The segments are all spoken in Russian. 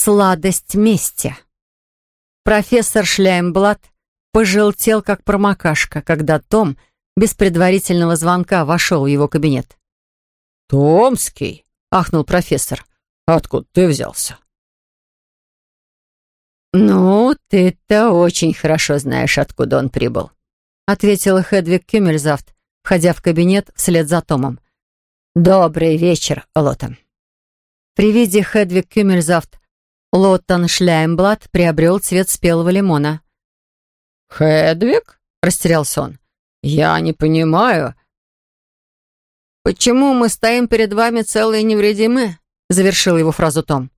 Сладость мести. Профессор Шляймблат пожелтел, как промокашка, когда Том без предварительного звонка вошел в его кабинет. «Томский?» — ахнул профессор. «Откуда ты взялся?» «Ну, ты-то очень хорошо знаешь, откуда он прибыл», — ответила Хедвиг Кюмельзавт, входя в кабинет вслед за Томом. «Добрый вечер, Лотон». При виде Хедвиг Кюмельзавт Лоттон Шляймблат приобрел цвет спелого лимона. «Хедвиг?» — растерялся он. «Я не понимаю». «Почему мы стоим перед вами целые невредимы?» — завершил его фразу Том.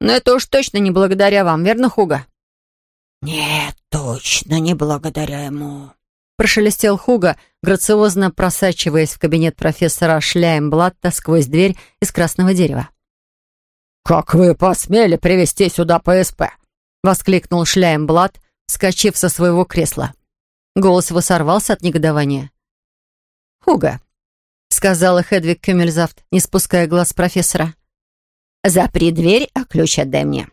«Но это уж точно не благодаря вам, верно, Хуга?» «Нет, точно не благодаря ему», — прошелестел Хуга, грациозно просачиваясь в кабинет профессора Шляймблатта сквозь дверь из красного дерева. «Как вы посмели привести сюда ПСП?» — воскликнул Шляймблат, вскочив со своего кресла. Голос его сорвался от негодования. «Хуга», — сказала Хедвиг Кюмельзавт, не спуская глаз профессора. «Запри дверь, а ключ отдай мне».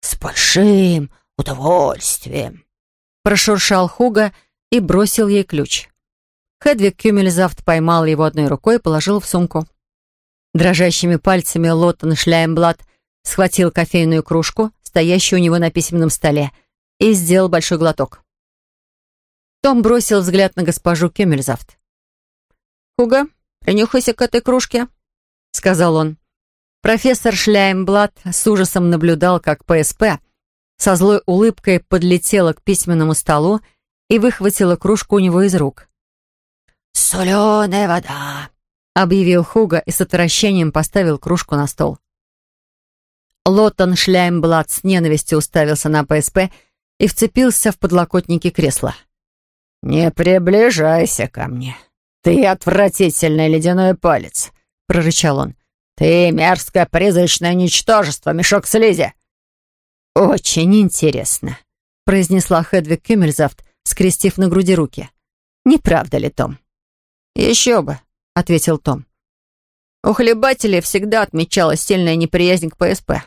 «С большим удовольствием», — прошуршал Хуга и бросил ей ключ. Хедвиг Кюмельзавт поймал его одной рукой и положил в сумку. Дрожащими пальцами Лоттон Шляймблат схватил кофейную кружку, стоящую у него на письменном столе, и сделал большой глоток. Том бросил взгляд на госпожу Кюмельзавт. «Хуга, принюхайся к этой кружке», — сказал он. Профессор Шляймблат с ужасом наблюдал, как ПСП со злой улыбкой подлетела к письменному столу и выхватила кружку у него из рук. «Соленая вода», — объявил Хуга и с отвращением поставил кружку на стол. Лоттон Шляймблат с ненавистью уставился на ПСП и вцепился в подлокотники кресла. «Не приближайся ко мне. Ты отвратительный ледяной палец», — прорычал он. «Ты мерзкое призрачное ничтожество, мешок слизи». «Очень интересно», — произнесла Хедвиг Кюмельзавт, скрестив на груди руки. «Не правда ли, Том?» «Еще бы», — ответил Том. У хлебателей всегда отмечалась сильная неприязнь к ПСП.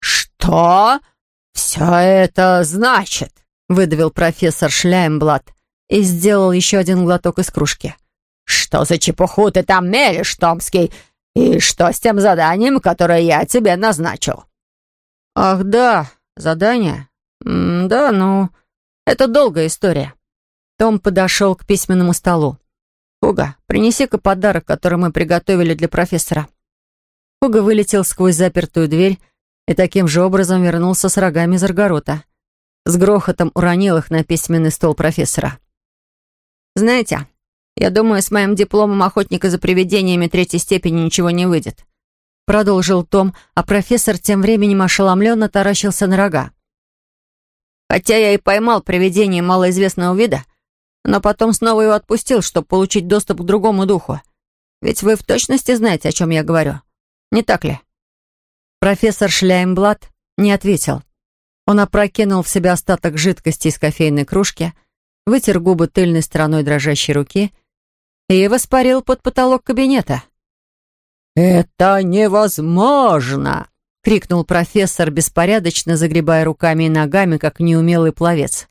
«Что все это значит?» — выдавил профессор Шляймблат и сделал еще один глоток из кружки. «Что за чепуху ты там мелешь, Томский? И что с тем заданием, которое я тебе назначил?» «Ах, да, задание? М да, ну, это долгая история». Том подошел к письменному столу. «Хуга, принеси-ка подарок, который мы приготовили для профессора». Хуга вылетел сквозь запертую дверь и таким же образом вернулся с рогами из аргорота. С грохотом уронил их на письменный стол профессора. «Знаете, я думаю, с моим дипломом охотника за привидениями третьей степени ничего не выйдет», продолжил Том, а профессор тем временем ошеломленно таращился на рога. «Хотя я и поймал привидение малоизвестного вида, но потом снова его отпустил, чтобы получить доступ к другому духу. Ведь вы в точности знаете, о чем я говорю. Не так ли?» Профессор Шляймблат не ответил. Он опрокинул в себя остаток жидкости из кофейной кружки, вытер губы тыльной стороной дрожащей руки и воспарил под потолок кабинета. «Это невозможно!» — крикнул профессор, беспорядочно загребая руками и ногами, как неумелый пловец.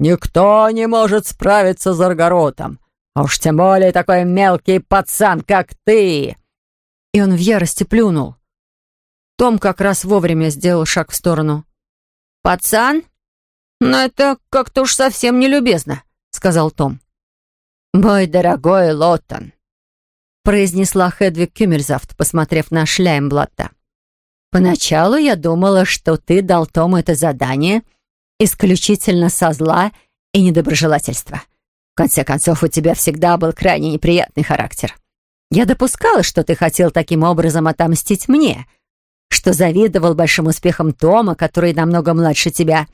Никто не может справиться с Аргоротом, а уж тем более такой мелкий пацан, как ты!» И он в ярости плюнул. Том как раз вовремя сделал шаг в сторону. «Пацан? Но это как-то уж совсем не любезно», — сказал Том. «Мой дорогой Лоттон», — произнесла Хедвиг Кюмерзавт, посмотрев на Шляймблатта. «Поначалу я думала, что ты дал Тому это задание — исключительно со зла и недоброжелательства. В конце концов, у тебя всегда был крайне неприятный характер. Я допускала, что ты хотел таким образом отомстить мне, что завидовал большим успехам Тома, который намного младше тебя.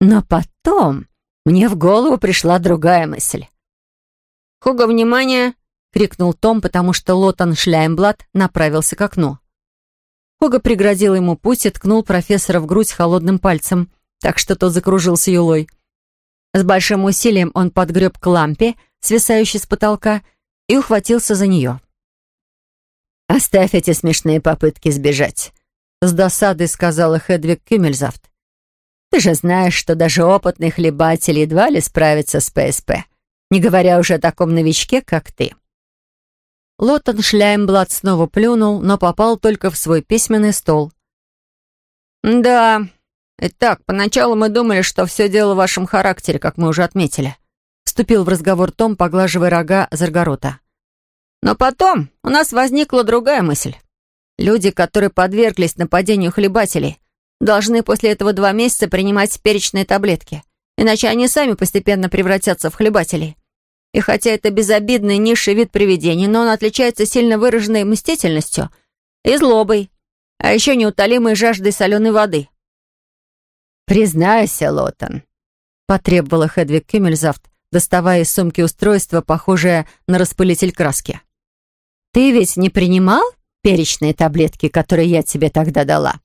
Но потом мне в голову пришла другая мысль. «Хуга, внимание!» — крикнул Том, потому что Лотон Шляймблат направился к окну. Хуга преградил ему путь и ткнул профессора в грудь холодным пальцем — так что тот закружился юлой. С большим усилием он подгреб к лампе, свисающей с потолка, и ухватился за нее. «Оставь эти смешные попытки сбежать», с досадой сказала Хедвиг Кюмельзавт. «Ты же знаешь, что даже опытный хлебатель едва ли справится с ПСП, не говоря уже о таком новичке, как ты». Лотон Шляймблад снова плюнул, но попал только в свой письменный стол. «Да, итак, поначалу мы думали, что все дело в вашем характере, как мы уже отметили», вступил в разговор Том, поглаживая рога Заргорота. «Но потом у нас возникла другая мысль. Люди, которые подверглись нападению хлебателей, должны после этого два месяца принимать перечные таблетки, иначе они сами постепенно превратятся в хлебателей. И хотя это безобидный низший вид привидений, но он отличается сильно выраженной мстительностью и злобой, а еще неутолимой жаждой соленой воды. «Признайся, Лотон», — потребовала Хедвиг Кюмельзавт, доставая из сумки устройство, похожее на распылитель краски. «Ты ведь не принимал перечные таблетки, которые я тебе тогда дала?»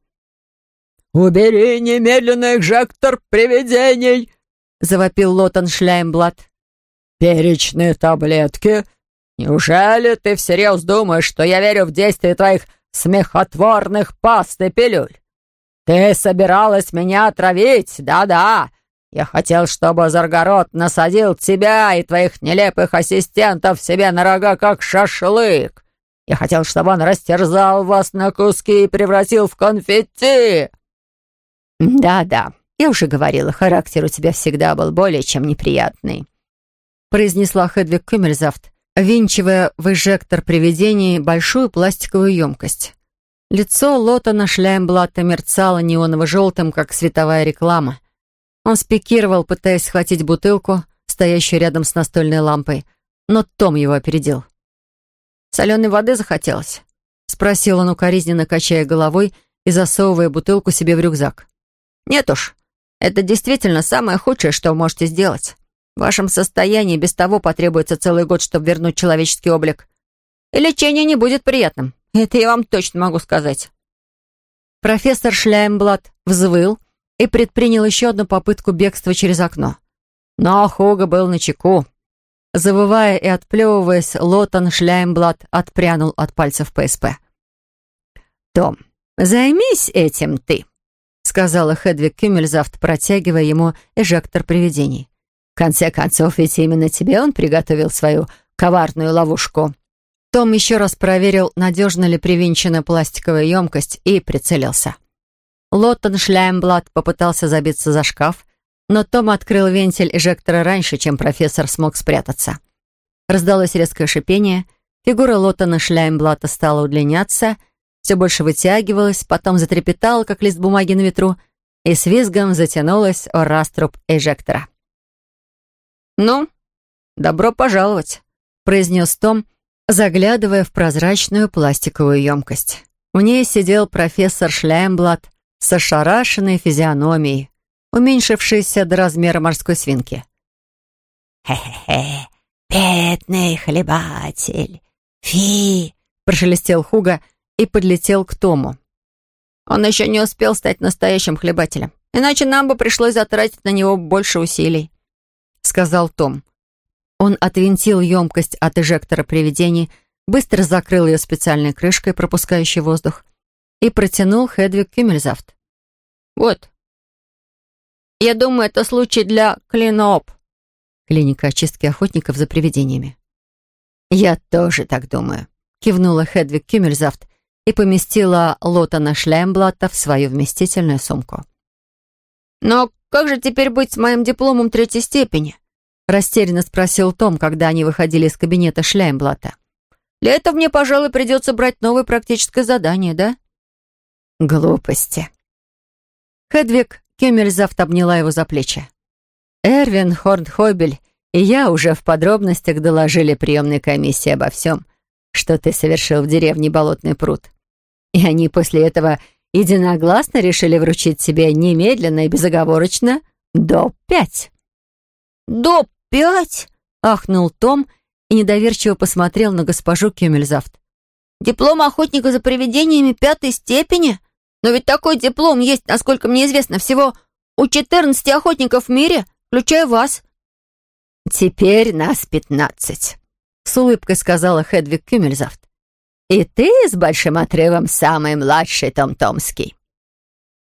«Убери немедленно экжектор привидений!» — завопил Лотон Шляймблад. «Перечные таблетки? Неужели ты всерьез думаешь, что я верю в действие твоих смехотворных паст и пилюль? Ты собиралась меня отравить, да-да. Я хотел, чтобы Заргород насадил тебя и твоих нелепых ассистентов себе на рога, как шашлык. Я хотел, чтобы он растерзал вас на куски и превратил в конфетти. Да-да, я уже говорила, характер у тебя всегда был более чем неприятный произнесла Хедвиг Кюмельзавт, винчивая в эжектор привидений большую пластиковую емкость. Лицо Лотона Шляймблата мерцало неоново-желтым, как световая реклама. Он спикировал, пытаясь схватить бутылку, стоящую рядом с настольной лампой, но Том его опередил. «Соленой воды захотелось?» — спросил он укоризненно, качая головой и засовывая бутылку себе в рюкзак. «Нет уж, это действительно самое худшее, что вы можете сделать. В вашем состоянии без того потребуется целый год, чтобы вернуть человеческий облик. И лечение не будет приятным. Это я вам точно могу сказать». Профессор Шляймблад взвыл и предпринял еще одну попытку бегства через окно. Но Хога был на чеку. Завывая и отплевываясь, Лотон Шляймблад отпрянул от пальцев ПСП. «Том, займись этим ты», — сказала Хедвиг Кюмельзавт, протягивая ему эжектор привидений. В конце концов, ведь именно тебе он приготовил свою коварную ловушку». Том еще раз проверил, надежно ли привинчена пластиковая емкость, и прицелился. Лоттон Шляймблад попытался забиться за шкаф, но Том открыл вентиль эжектора раньше, чем профессор смог спрятаться. Раздалось резкое шипение, фигура Лоттона Шляймблата стала удлиняться, все больше вытягивалась, потом затрепетала, как лист бумаги на ветру, и с визгом затянулась о раструб эжектора. «Ну, добро пожаловать», — произнес Том, заглядывая в прозрачную пластиковую емкость. В ней сидел профессор Шляймблад с ошарашенной физиономией, уменьшившейся до размера морской свинки. «Хе-хе-хе, бедный хлебатель, фи!» — прошелестел Хуга и подлетел к Тому. «Он еще не успел стать настоящим хлебателем, иначе нам бы пришлось затратить на него больше усилий» сказал Том. Он отвинтил емкость от эжектора привидений, быстро закрыл ее специальной крышкой, пропускающей воздух, и протянул Хедвиг Кюмельзавт. «Вот. Я думаю, это случай для клиноп. Клиника очистки охотников за привидениями. «Я тоже так думаю», — кивнула Хедвиг Кюмельзавт и поместила Лотана Шляймблата в свою вместительную сумку. «Но как же теперь быть с моим дипломом третьей степени?» Растерянно спросил Том, когда они выходили из кабинета Шляймблата. «Для этого мне, пожалуй, придется брать новое практическое задание, да?» «Глупости». Хедвиг Кемельзавт обняла его за плечи. «Эрвин Хорнхойбель и я уже в подробностях доложили приемной комиссии обо всем, что ты совершил в деревне Болотный пруд. И они после этого единогласно решили вручить тебе немедленно и безоговорочно до пять». «До «Пять?» — ахнул Том и недоверчиво посмотрел на госпожу Кюмельзавт. «Диплом охотника за привидениями пятой степени? Но ведь такой диплом есть, насколько мне известно, всего у четырнадцати охотников в мире, включая вас». «Теперь нас пятнадцать», — с улыбкой сказала Хедвиг Кюмельзавт. И ты с большим отрывом самый младший Том-Томский».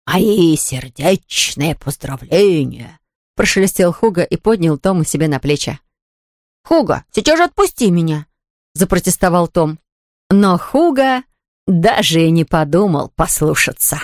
«Мои сердечные поздравления!» Прошелестел Хуга и поднял Тома себе на плечи. «Хуга, сейчас же отпусти меня!» Запротестовал Том. Но Хуга даже и не подумал послушаться.